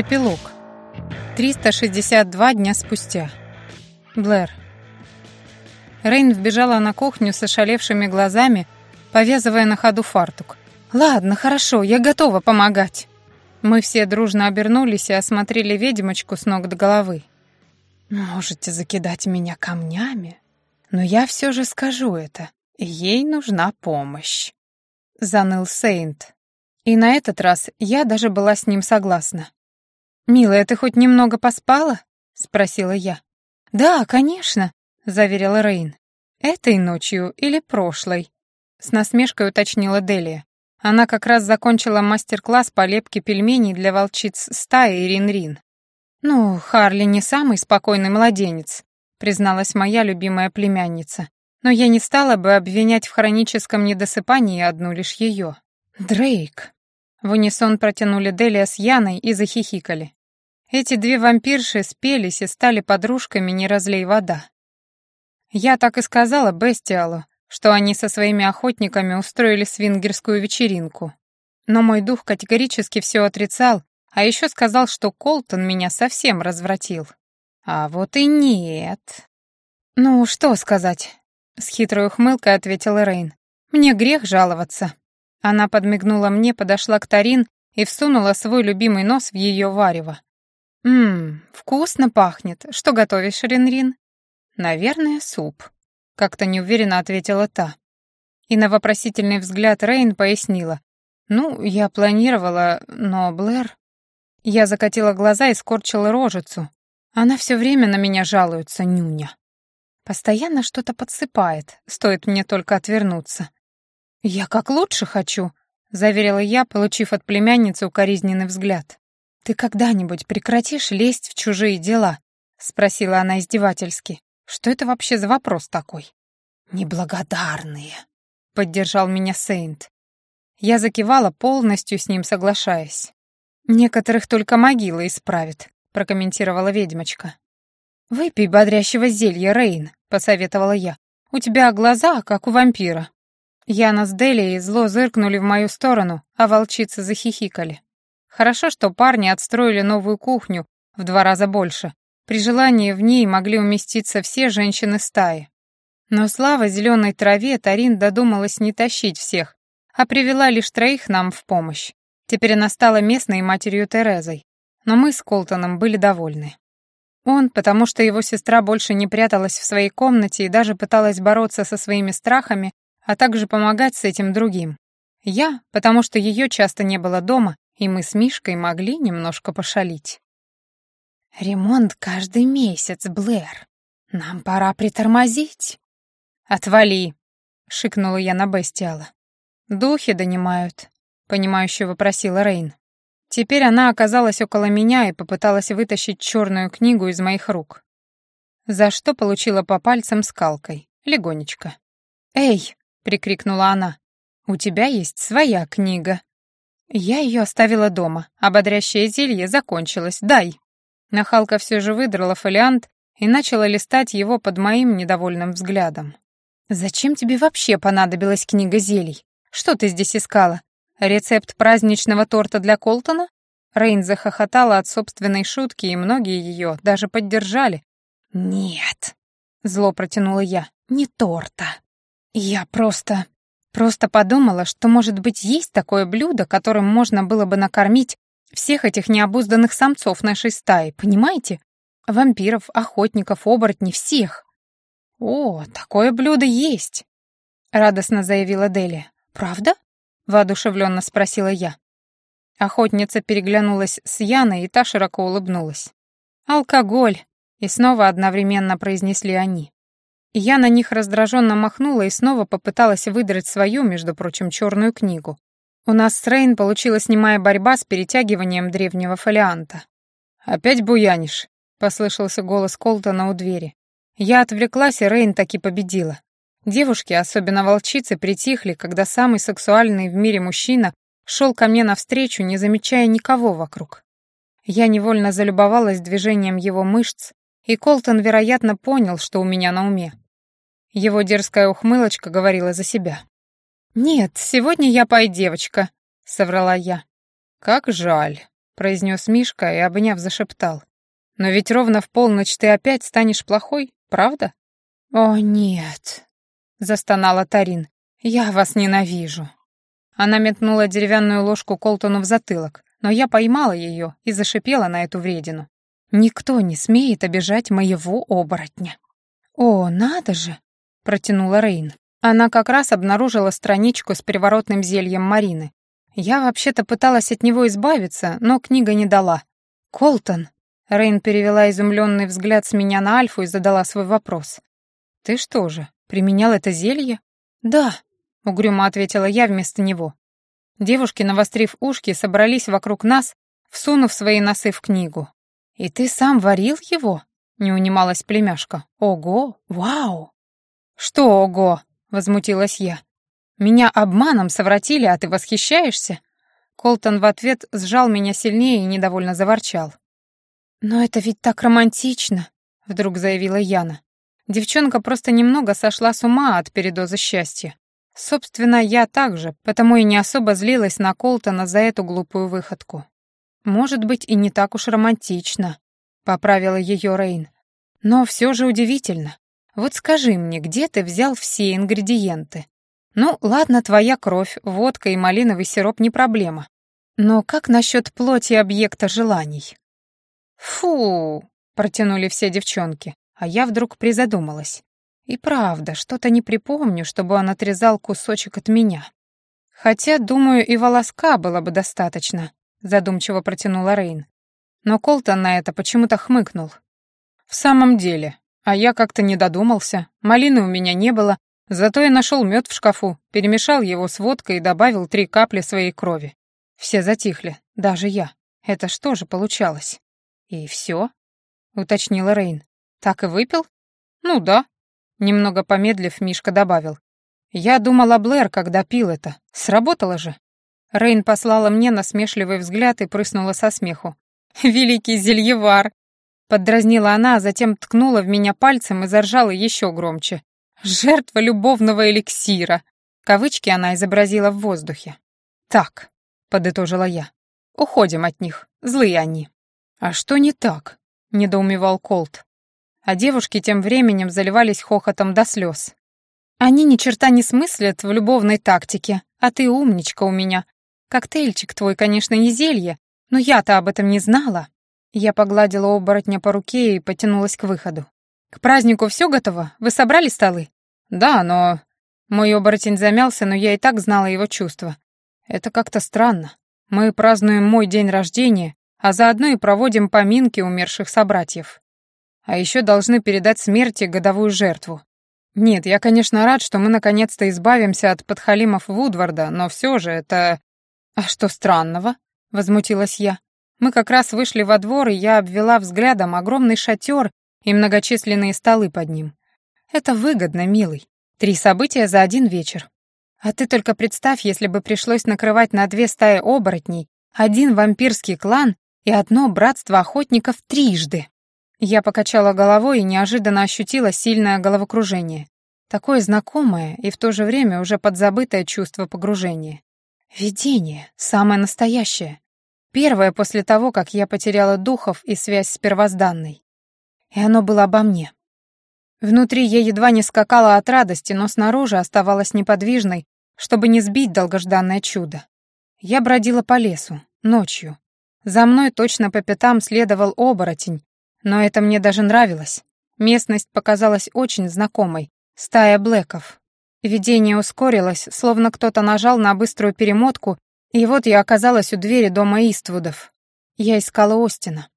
Эпилог. 362 дня спустя. Блэр. Рейн вбежала на кухню с ошалевшими глазами, повязывая на ходу фартук. «Ладно, хорошо, я готова помогать». Мы все дружно обернулись и осмотрели ведьмочку с ног до головы. «Можете закидать меня камнями, но я все же скажу это. Ей нужна помощь», — заныл Сейнт. И на этот раз я даже была с ним согласна. «Милая, ты хоть немного поспала?» — спросила я. «Да, конечно», — заверила Рейн. «Этой ночью или прошлой?» — с насмешкой уточнила Делия. Она как раз закончила мастер-класс по лепке пельменей для волчиц стаи Рин-Рин. «Ну, Харли не самый спокойный младенец», — призналась моя любимая племянница. «Но я не стала бы обвинять в хроническом недосыпании одну лишь ее». «Дрейк», в унисон протянули Делия с Яной и захихикали. Эти две вампирши спелись и стали подружками «Не разлей вода». Я так и сказала Бестиалу, что они со своими охотниками устроили свингерскую вечеринку. Но мой дух категорически все отрицал, а еще сказал, что Колтон меня совсем развратил. А вот и нет. «Ну, что сказать?» — с хитрой ухмылкой ответила Рейн. «Мне грех жаловаться. Она подмигнула мне, подошла к Тарин и всунула свой любимый нос в ее варево. «Ммм, вкусно пахнет. Что готовишь, Рин-Рин?» «Наверное, суп», — как-то неуверенно ответила та. И на вопросительный взгляд Рейн пояснила. «Ну, я планировала, но Блэр...» Я закатила глаза и скорчила рожицу. Она все время на меня жалуется, нюня. Постоянно что-то подсыпает, стоит мне только отвернуться. «Я как лучше хочу», — заверила я, получив от племянницы укоризненный взгляд. «Ты когда-нибудь прекратишь лезть в чужие дела?» — спросила она издевательски. «Что это вообще за вопрос такой?» «Неблагодарные», — поддержал меня Сейнт. Я закивала, полностью с ним соглашаясь. «Некоторых только могила исправит», — прокомментировала ведьмочка. «Выпей бодрящего зелья, Рейн», — посоветовала я. «У тебя глаза, как у вампира». Яна с Делией зло зыркнули в мою сторону, а волчицы захихикали. Хорошо, что парни отстроили новую кухню в два раза больше. При желании в ней могли уместиться все женщины стаи. Но слава зеленой траве Тарин додумалась не тащить всех, а привела лишь троих нам в помощь. Теперь она стала местной матерью Терезой. Но мы с Колтоном были довольны. Он, потому что его сестра больше не пряталась в своей комнате и даже пыталась бороться со своими страхами, а также помогать с этим другим. Я, потому что ее часто не было дома, и мы с Мишкой могли немножко пошалить. «Ремонт каждый месяц, Блэр. Нам пора притормозить». «Отвали!» — шикнула я на Бестиала. «Духи донимают», — понимающе вопросила Рейн. Теперь она оказалась около меня и попыталась вытащить черную книгу из моих рук. За что получила по пальцам скалкой. Легонечко. «Эй!» прикрикнула она. «У тебя есть своя книга». Я ее оставила дома. Ободрящее зелье закончилось. Дай. Нахалка все же выдрала фолиант и начала листать его под моим недовольным взглядом. «Зачем тебе вообще понадобилась книга зелий? Что ты здесь искала? Рецепт праздничного торта для Колтона?» Рейн захохотала от собственной шутки, и многие ее даже поддержали. «Нет», — зло протянула я, — «не торта». Я просто... Просто подумала, что, может быть, есть такое блюдо, которым можно было бы накормить всех этих необузданных самцов нашей стаи, понимаете? Вампиров, охотников, оборотней, всех. «О, такое блюдо есть!» — радостно заявила Делия. «Правда?» — воодушевленно спросила я. Охотница переглянулась с Яной, и та широко улыбнулась. «Алкоголь!» — и снова одновременно произнесли они. Я на них раздраженно махнула и снова попыталась выдрать свою, между прочим, черную книгу. У нас с Рейн получилась немая борьба с перетягиванием древнего фолианта. «Опять буянишь?» — послышался голос Колтона у двери. Я отвлеклась, и Рейн таки победила. Девушки, особенно волчицы, притихли, когда самый сексуальный в мире мужчина шел ко мне навстречу, не замечая никого вокруг. Я невольно залюбовалась движением его мышц, и Колтон, вероятно, понял, что у меня на уме. Его дерзкая ухмылочка говорила за себя. «Нет, сегодня я пой девочка», — соврала я. «Как жаль», — произнес Мишка и, обняв, зашептал. «Но ведь ровно в полночь ты опять станешь плохой, правда?» «О, нет», — застонала Тарин. «Я вас ненавижу». Она метнула деревянную ложку Колтону в затылок, но я поймала ее и зашипела на эту вредину. «Никто не смеет обижать моего оборотня». «О, надо же!» — протянула Рейн. Она как раз обнаружила страничку с приворотным зельем Марины. Я вообще-то пыталась от него избавиться, но книга не дала. «Колтон!» — Рейн перевела изумленный взгляд с меня на Альфу и задала свой вопрос. «Ты что же, применял это зелье?» «Да», — угрюмо ответила я вместо него. Девушки, навострив ушки, собрались вокруг нас, всунув свои носы в книгу. «И ты сам варил его?» — не унималась племяшка. «Ого! Вау!» «Что ого?» — возмутилась я. «Меня обманом совратили, а ты восхищаешься?» Колтон в ответ сжал меня сильнее и недовольно заворчал. «Но это ведь так романтично», — вдруг заявила Яна. Девчонка просто немного сошла с ума от передоза счастья. Собственно, я также, потому и не особо злилась на Колтона за эту глупую выходку. «Может быть, и не так уж романтично», — поправила ее Рейн. «Но все же удивительно. Вот скажи мне, где ты взял все ингредиенты? Ну, ладно, твоя кровь, водка и малиновый сироп не проблема. Но как насчет плоти объекта желаний?» «Фу!» — протянули все девчонки а я вдруг призадумалась. И правда, что-то не припомню, чтобы он отрезал кусочек от меня. Хотя, думаю, и волоска было бы достаточно, задумчиво протянула Рейн. Но Колтон на это почему-то хмыкнул. В самом деле, а я как-то не додумался, малины у меня не было, зато я нашел мед в шкафу, перемешал его с водкой и добавил три капли своей крови. Все затихли, даже я. Это что же получалось? И все? уточнила Рейн. «Так и выпил?» «Ну да», — немного помедлив, Мишка добавил. «Я думал о Блэр, когда пил это. Сработало же». Рейн послала мне насмешливый взгляд и прыснула со смеху. «Великий зельевар!» Поддразнила она, а затем ткнула в меня пальцем и заржала еще громче. «Жертва любовного эликсира!» Кавычки она изобразила в воздухе. «Так», — подытожила я, — «уходим от них, злые они». «А что не так?» — недоумевал Колт а девушки тем временем заливались хохотом до слез. «Они ни черта не смыслят в любовной тактике, а ты умничка у меня. Коктейльчик твой, конечно, не зелье, но я-то об этом не знала». Я погладила оборотня по руке и потянулась к выходу. «К празднику все готово? Вы собрали столы?» «Да, но...» Мой оборотень замялся, но я и так знала его чувства. «Это как-то странно. Мы празднуем мой день рождения, а заодно и проводим поминки умерших собратьев. А еще должны передать смерти годовую жертву. Нет, я, конечно, рад, что мы наконец-то избавимся от подхалимов Вудварда, но все же это... А что странного? Возмутилась я. Мы как раз вышли во двор, и я обвела взглядом огромный шатер и многочисленные столы под ним. Это выгодно, милый. Три события за один вечер. А ты только представь, если бы пришлось накрывать на две стаи оборотней, один вампирский клан и одно братство охотников трижды. Я покачала головой и неожиданно ощутила сильное головокружение. Такое знакомое и в то же время уже подзабытое чувство погружения. Видение, самое настоящее. Первое после того, как я потеряла духов и связь с первозданной. И оно было обо мне. Внутри я едва не скакала от радости, но снаружи оставалась неподвижной, чтобы не сбить долгожданное чудо. Я бродила по лесу, ночью. За мной точно по пятам следовал оборотень, но это мне даже нравилось. Местность показалась очень знакомой. Стая блэков. Видение ускорилось, словно кто-то нажал на быструю перемотку, и вот я оказалась у двери дома Иствудов. Я искала Остина.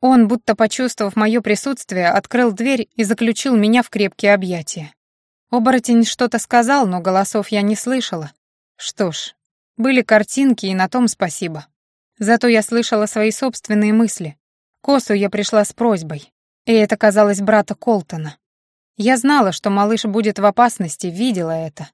Он, будто почувствовав мое присутствие, открыл дверь и заключил меня в крепкие объятия. Оборотень что-то сказал, но голосов я не слышала. Что ж, были картинки, и на том спасибо. Зато я слышала свои собственные мысли, Косу я пришла с просьбой, и это казалось брата Колтона. Я знала, что малыш будет в опасности, видела это.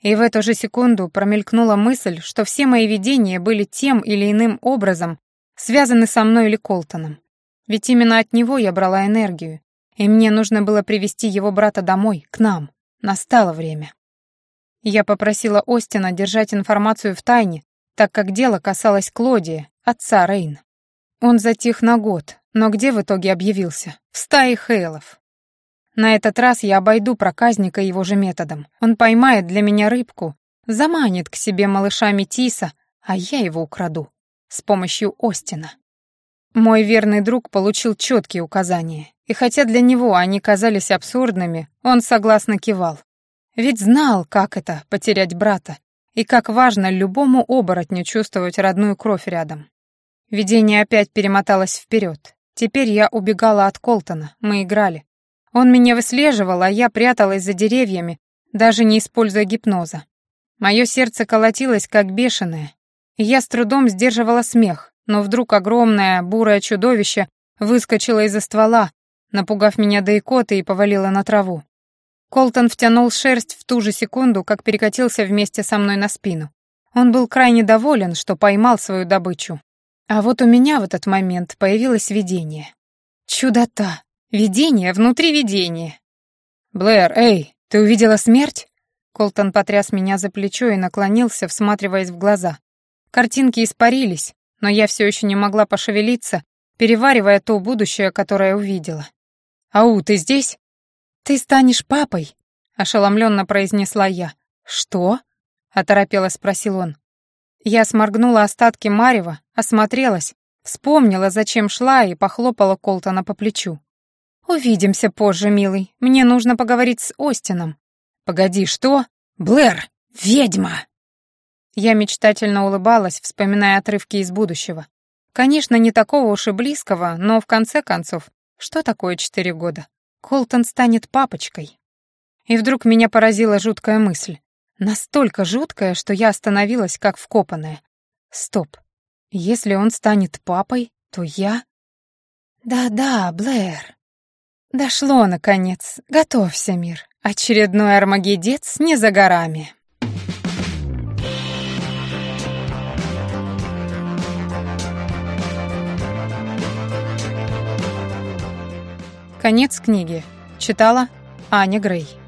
И в эту же секунду промелькнула мысль, что все мои видения были тем или иным образом связаны со мной или Колтоном. Ведь именно от него я брала энергию, и мне нужно было привести его брата домой, к нам. Настало время. Я попросила Остина держать информацию в тайне, так как дело касалось Клодия, отца Рейн. Он затих на год, но где в итоге объявился? В стае Хейлов. На этот раз я обойду проказника его же методом. Он поймает для меня рыбку, заманит к себе малыша Метиса, а я его украду. С помощью Остина. Мой верный друг получил четкие указания, и хотя для него они казались абсурдными, он согласно кивал. Ведь знал, как это — потерять брата, и как важно любому оборотню чувствовать родную кровь рядом. Видение опять перемоталось вперед. Теперь я убегала от Колтона, мы играли. Он меня выслеживал, а я пряталась за деревьями, даже не используя гипноза. Мое сердце колотилось, как бешеное, я с трудом сдерживала смех, но вдруг огромное бурое чудовище выскочило из-за ствола, напугав меня до икоты и повалило на траву. Колтон втянул шерсть в ту же секунду, как перекатился вместе со мной на спину. Он был крайне доволен, что поймал свою добычу. А вот у меня в этот момент появилось видение. Чудота! Видение внутри видения. «Блэр, эй, ты увидела смерть?» Колтон потряс меня за плечо и наклонился, всматриваясь в глаза. Картинки испарились, но я все еще не могла пошевелиться, переваривая то будущее, которое увидела. «Ау, ты здесь?» «Ты станешь папой», — ошеломленно произнесла я. «Что?» — оторопело спросил он. Я сморгнула остатки марева, осмотрелась, вспомнила, зачем шла и похлопала Колтона по плечу. «Увидимся позже, милый. Мне нужно поговорить с Остином». «Погоди, что? Блэр, ведьма!» Я мечтательно улыбалась, вспоминая отрывки из будущего. Конечно, не такого уж и близкого, но в конце концов, что такое четыре года? Колтон станет папочкой. И вдруг меня поразила жуткая мысль. Настолько жуткая, что я остановилась как вкопанная. Стоп. Если он станет папой, то я... Да-да, Блэр. Дошло, наконец. Готовься, мир. Очередной армагедец не за горами. Конец книги. Читала Аня Грей.